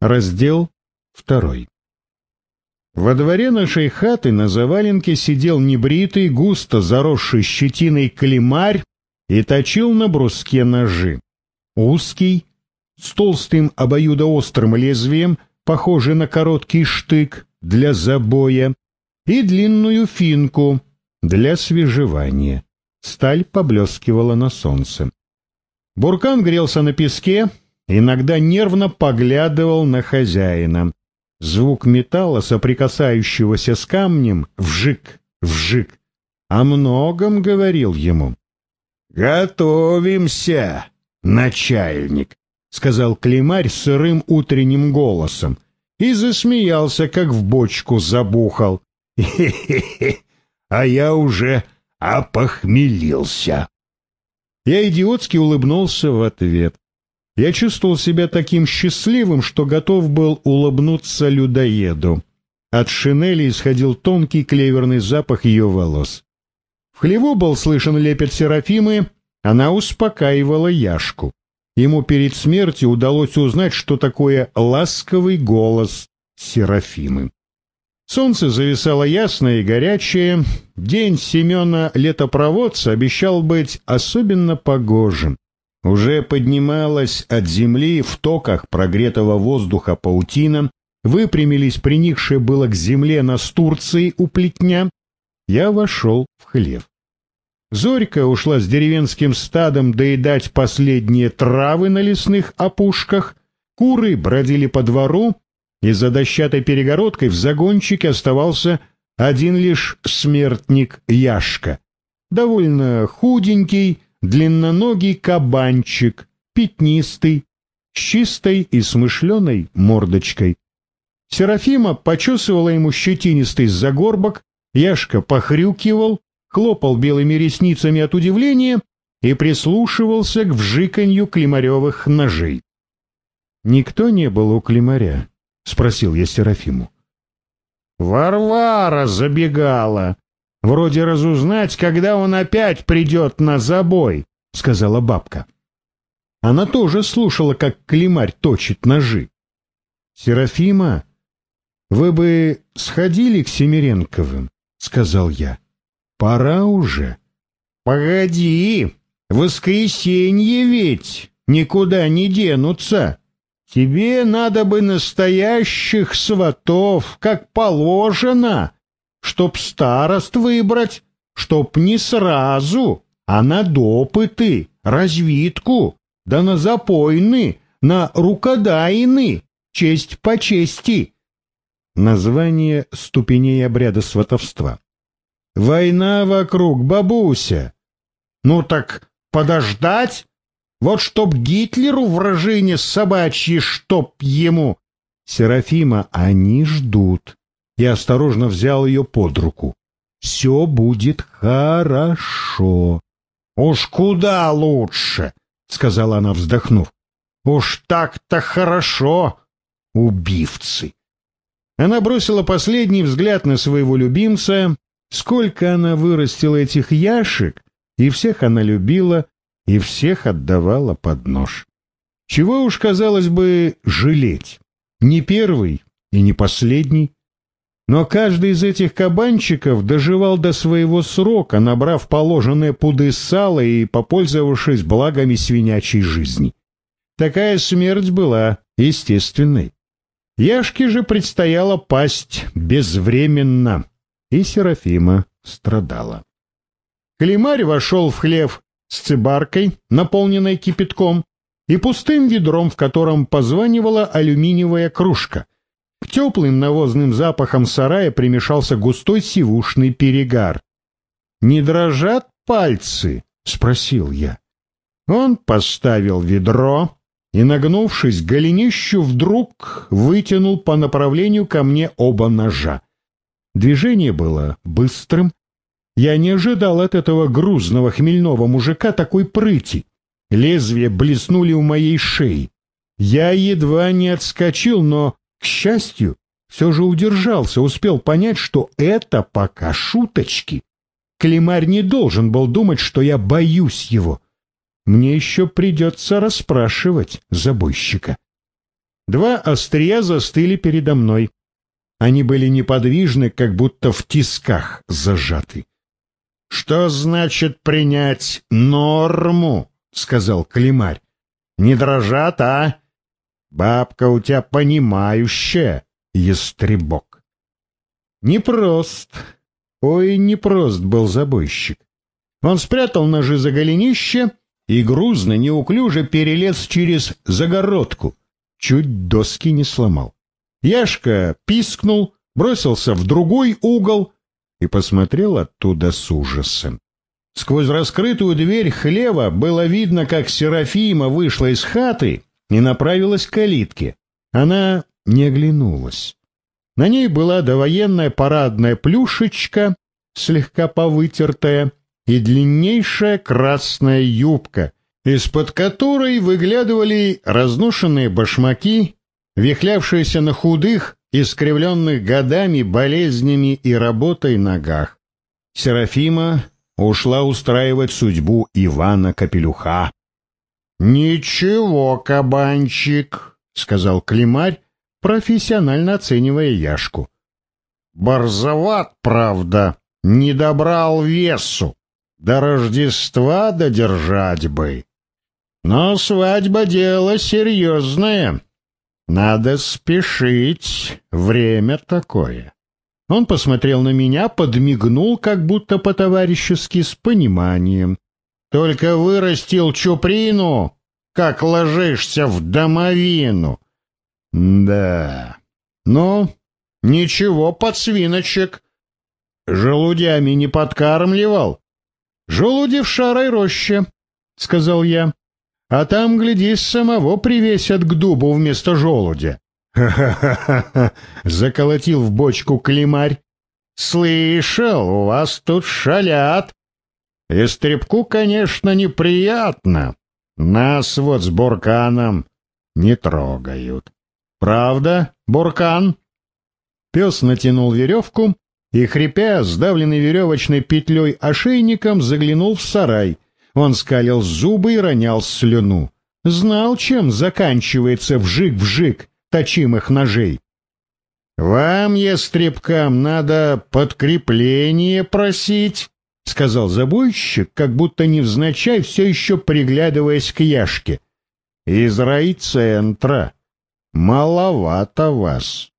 Раздел второй. Во дворе нашей хаты на заваленке сидел небритый, густо заросший щетиной клемарь и точил на бруске ножи. Узкий, с толстым обоюдоострым лезвием, похожий на короткий штык для забоя, и длинную финку для свежевания. Сталь поблескивала на солнце. Буркан грелся на песке, иногда нервно поглядывал на хозяина. Звук металла, соприкасающегося с камнем, вжик, вжик, о многом говорил ему. «Готовимся, начальник», — сказал Климарь сырым утренним голосом и засмеялся, как в бочку забухал. «Хе-хе-хе, а я уже опохмелился». Я идиотски улыбнулся в ответ. Я чувствовал себя таким счастливым, что готов был улыбнуться людоеду. От шинели исходил тонкий клеверный запах ее волос. В хлеву был слышен лепет Серафимы, она успокаивала Яшку. Ему перед смертью удалось узнать, что такое ласковый голос Серафимы. Солнце зависало ясное и горячее. День Семена Летопроводца обещал быть особенно погожим. Уже поднималась от земли в токах прогретого воздуха паутина, выпрямились приникшие было к земле настурции у плетня. Я вошел в хлев. Зорька ушла с деревенским стадом доедать последние травы на лесных опушках, куры бродили по двору, и за дощатой перегородкой в загончике оставался один лишь смертник Яшка. Довольно худенький, длинноногий кабанчик, пятнистый, с чистой и смышленой мордочкой. Серафима почесывала ему щетинистый загорбок, Яшка похрюкивал, хлопал белыми ресницами от удивления и прислушивался к вжиканью климаревых ножей. Никто не был у климаря. — спросил я Серафиму. «Варвара забегала. Вроде разузнать, когда он опять придет на забой», — сказала бабка. Она тоже слушала, как климарь точит ножи. «Серафима, вы бы сходили к Семиренковым», — сказал я. «Пора уже». «Погоди, воскресенье ведь, никуда не денутся». Тебе надо бы настоящих сватов, как положено, чтоб старост выбрать, чтоб не сразу, а на допыты, развитку, да на запойны, на рукодайны, честь по чести. Название ступеней обряда сватовства. Война вокруг, бабуся. Ну так подождать? Вот чтоб Гитлеру вражине собачьи, чтоб ему... Серафима, они ждут. Я осторожно взял ее под руку. Все будет хорошо. Уж куда лучше, сказала она, вздохнув. Уж так-то хорошо, убивцы. Она бросила последний взгляд на своего любимца. Сколько она вырастила этих яшек, и всех она любила, и всех отдавала под нож. Чего уж, казалось бы, жалеть? Не первый и не последний. Но каждый из этих кабанчиков доживал до своего срока, набрав положенные пуды сала и попользовавшись благами свинячей жизни. Такая смерть была естественной. Яшке же предстояло пасть безвременно, и Серафима страдала. Климарь вошел в хлев с цибаркой, наполненной кипятком, и пустым ведром, в котором позванивала алюминиевая кружка. Теплым навозным запахам сарая примешался густой сивушный перегар. «Не дрожат пальцы?» — спросил я. Он поставил ведро и, нагнувшись к голенищу, вдруг вытянул по направлению ко мне оба ножа. Движение было быстрым, я не ожидал от этого грузного хмельного мужика такой прыти. Лезвия блеснули у моей шеи. Я едва не отскочил, но, к счастью, все же удержался, успел понять, что это пока шуточки. Климарь не должен был думать, что я боюсь его. Мне еще придется расспрашивать забойщика. Два острия застыли передо мной. Они были неподвижны, как будто в тисках зажаты. — Что значит принять норму? — сказал Климарь. — Не дрожат, а? Бабка у тебя понимающая, ястребок. Непрост, ой, непрост был забойщик. Он спрятал ножи за голенище и грузно, неуклюже перелез через загородку. Чуть доски не сломал. Яшка пискнул, бросился в другой угол и посмотрел оттуда с ужасом. Сквозь раскрытую дверь хлева было видно, как Серафима вышла из хаты и направилась к калитке. Она не оглянулась. На ней была довоенная парадная плюшечка, слегка повытертая, и длиннейшая красная юбка, из-под которой выглядывали разношенные башмаки, вихлявшиеся на худых, искривленных годами, болезнями и работой ногах. Серафима ушла устраивать судьбу Ивана Капелюха. «Ничего, кабанчик», — сказал Климарь, профессионально оценивая Яшку. «Борзоват, правда, не добрал весу. До Рождества додержать бы. Но свадьба — дело серьезное. Надо спешить, время такое». Он посмотрел на меня, подмигнул, как будто по-товарищески, с пониманием. Только вырастил чуприну, как ложишься в домовину. Да, ну, ничего, подсвиночек. Желудями не подкармливал. Желуди в шарой роще, — сказал я. А там, глядишь, самого привесят к дубу вместо желудя. «Ха-ха-ха-ха!» — заколотил в бочку климарь. «Слышал, у вас тут шалят. Истребку, конечно, неприятно. Нас вот с Бурканом не трогают. Правда, Буркан? Пес натянул веревку и, хрипя, сдавленный веревочной петлей ошейником, заглянул в сарай. Он скалил зубы и ронял слюну. Знал, чем заканчивается вжик-вжик точимых ножей. «Вам, ястребкам, надо подкрепление просить», — сказал забойщик, как будто невзначай, все еще приглядываясь к Яшке. — Из райцентра. Маловато вас.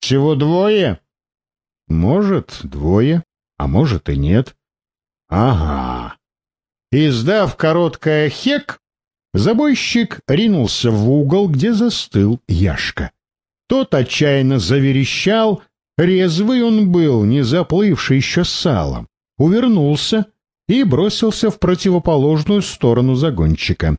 Всего двое? — Может, двое, а может и нет. — Ага. Издав короткое хек, забойщик ринулся в угол, где застыл Яшка. Тот отчаянно заверещал, резвый он был, не заплывший еще салом увернулся и бросился в противоположную сторону загонщика.